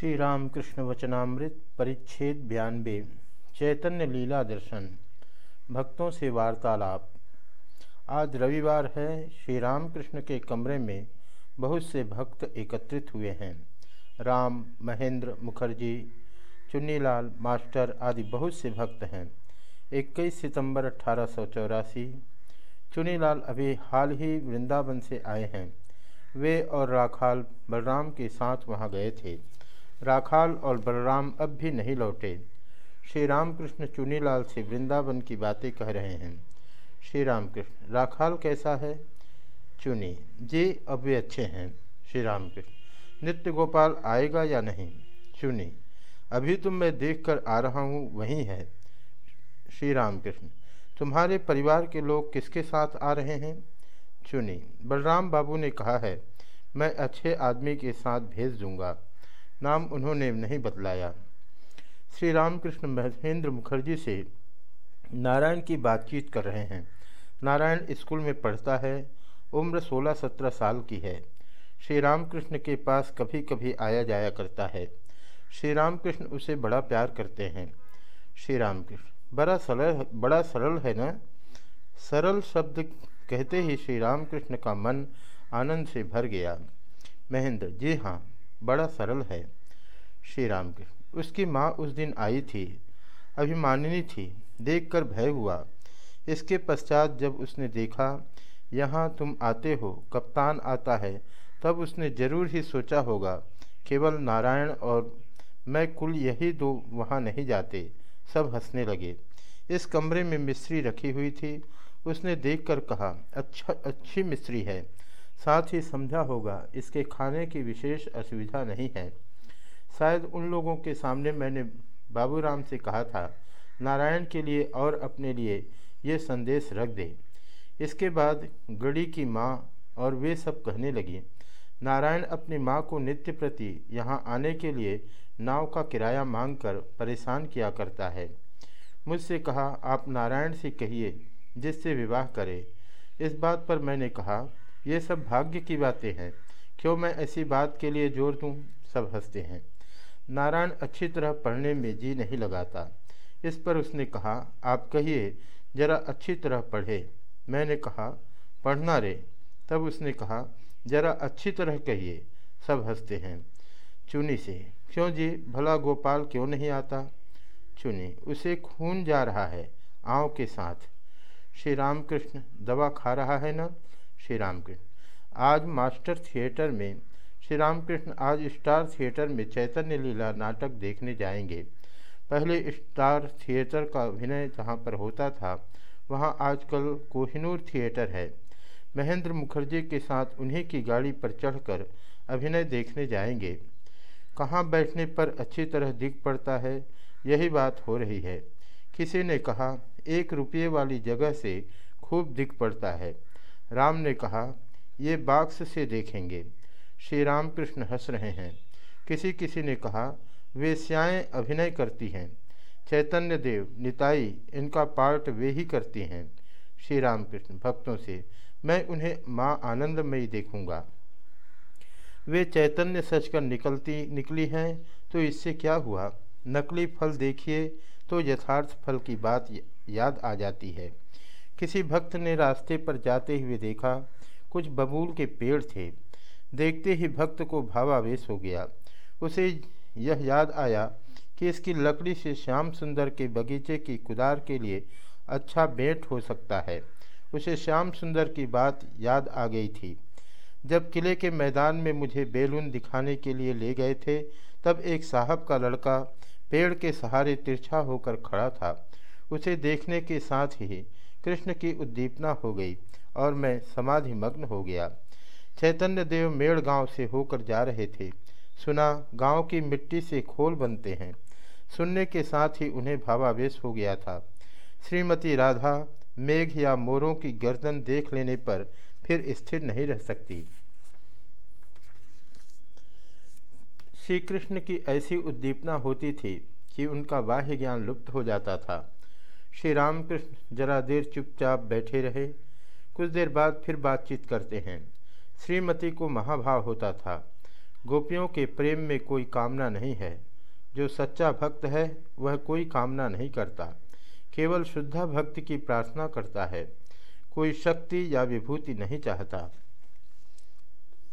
श्री रामकृष्ण वचनामृत परिच्छेद बयानबे चैतन्य लीला दर्शन, भक्तों से वार्तालाप। आज रविवार है श्री रामकृष्ण के कमरे में बहुत से भक्त एकत्रित हुए हैं। राम, महेंद्र, मुखर्जी, चुन्नीलाल, मास्टर आदि बहुत से भक्त हैं। 21 सितंबर अठारह चुनीलाल अभी हाल ही वृंदावन से आए हैं। वे और राखाल बलराम के साथ वहाँ गए थे। राखाल और बलराम अब भी नहीं लौटे। श्री रामकृष्ण चुनीलाल से वृंदावन की बातें कह रहे हैं। श्री रामकृष्ण राखाल कैसा है? चुनी जी अब वे अच्छे हैं। श्री रामकृष्ण नित्य गोपाल आएगा या नहीं? चुनी अभी तुम मैं देख कर आ रहा हूँ, वहीं है। श्री रामकृष्ण तुम्हारे परिवार के लोग किसके साथ आ रहे हैं? चुनी बलराम बाबू ने कहा है, मैं अच्छे आदमी के साथ भेज दूँगा। नाम उन्होंने नहीं बतलाया। श्री रामकृष्ण महेंद्र मुखर्जी से नारायण की बातचीत कर रहे हैं। नारायण स्कूल में पढ़ता है, उम्र 16-17 साल की है। श्री रामकृष्ण के पास कभी कभी आया जाया करता है। श्री रामकृष्ण उसे बड़ा प्यार करते हैं। श्री रामकृष्ण, बड़ा सरल बड़ा सरल है ना? सरल शब्द कहते ही श्री रामकृष्ण का मन आनंद से भर गया। महेंद्र, जी हाँ। बड़ा सरल है। श्री राम उसकी माँ उस दिन आई थी, अभिमानिनी थी, देखकर भय हुआ। इसके पश्चात जब उसने देखा, यहाँ तुम आते हो, कप्तान आता है, तब उसने ज़रूर ही सोचा होगा, केवल नारायण और मैं कुल यही दो वहाँ नहीं जाते, सब हंसने लगे। इस कमरे में मिस्त्री रखी हुई थी। उसने देखकर कहा अच्छा अच्छी मिस्त्री है। साथ ही समझा होगा, इसके खाने की विशेष असुविधा नहीं है। शायद उन लोगों के सामने मैंने बाबूराम से कहा था, नारायण के लिए और अपने लिए ये संदेश रख दे। इसके बाद गड़ी की माँ और वे सब कहने लगी, नारायण अपनी माँ को नित्य प्रति यहाँ आने के लिए नाव का किराया मांगकर परेशान किया करता है। मुझसे कहा, आप नारायण से कहिए, जिससे विवाह करे। इस बात पर मैंने कहा ये सब भाग्य की बातें हैं। क्यों मैं ऐसी बात के लिए ज़ोर दूँ? सब हँसते हैं। नारायण अच्छी तरह पढ़ने में जी नहीं लगाता। इस पर उसने कहा, आप कहिए, जरा अच्छी तरह पढ़े। मैंने कहा, पढ़ना रे। तब उसने कहा, जरा अच्छी तरह कहिए। सब हँसते हैं। चुनी से, क्यों जी, भला गोपाल क्यों नहीं आता? चुनी, उसे खून जा रहा है, आँव के साथ। श्री रामकृष्ण दवा खा रहा है ना? श्री रामकृष्ण आज मास्टर थिएटर में श्री रामकृष्ण आज स्टार थिएटर में चैतन्य लीला नाटक देखने जाएँगे। पहले स्टार थिएटर का अभिनय जहाँ पर होता था, वहाँ आजकल कोहिनूर थिएटर है। महेंद्र मुखर्जी के साथ उन्हीं की गाड़ी पर चढ़कर अभिनय देखने जाएँगे। कहाँ बैठने पर अच्छी तरह दिख पड़ता है, यही बात हो रही है। किसी ने कहा, एक रुपये वाली जगह से खूब दिख पड़ता है। राम ने कहा, ये बाक्स से देखेंगे। श्री रामकृष्ण हंस रहे हैं। किसी किसी ने कहा, वे स्याएँ अभिनय करती हैं। चैतन्य देव निताई, इनका पार्ट वे ही करती हैं। श्री रामकृष्ण भक्तों से, मैं उन्हें माँ आनंदमयी देखूँगा। वे चैतन्य सच कर निकलती, निकली हैं तो इससे क्या हुआ? नकली फल देखिए तो यथार्थ फल की बात याद आ जाती है। किसी भक्त ने रास्ते पर जाते हुए देखा, कुछ बबूल के पेड़ थे। देखते ही भक्त को भावावेश हो गया। उसे यह याद आया कि इसकी लकड़ी से श्याम सुंदर के बगीचे की कुदार के लिए अच्छा बेट हो सकता है। उसे श्याम सुंदर की बात याद आ गई थी। जब किले के मैदान में मुझे बेलून दिखाने के लिए ले गए थे, तब एक साहब का लड़का पेड़ के सहारे तिरछा होकर खड़ा था। उसे देखने के साथ ही कृष्ण की उद्दीपना हो गई और मैं समाधि मग्न हो गया। चैतन्य देव मेड़ गाँव से होकर जा रहे थे। सुना, गाँव की मिट्टी से खोल बनते हैं। सुनने के साथ ही उन्हें भावावेश हो गया था। श्रीमती राधा, मेघ या मोरों की गर्दन देख लेने पर फिर स्थिर नहीं रह सकती। श्री कृष्ण की ऐसी उद्दीपना होती थी कि उनका बाह्य ज्ञान लुप्त हो जाता था। श्री रामकृष्ण जरा देर चुपचाप बैठे रहे। कुछ देर बाद फिर बातचीत करते हैं। श्रीमती को महाभाव होता था। गोपियों के प्रेम में कोई कामना नहीं है। जो सच्चा भक्त है, वह कोई कामना नहीं करता। केवल शुद्धा भक्त की प्रार्थना करता है। कोई शक्ति या विभूति नहीं चाहता।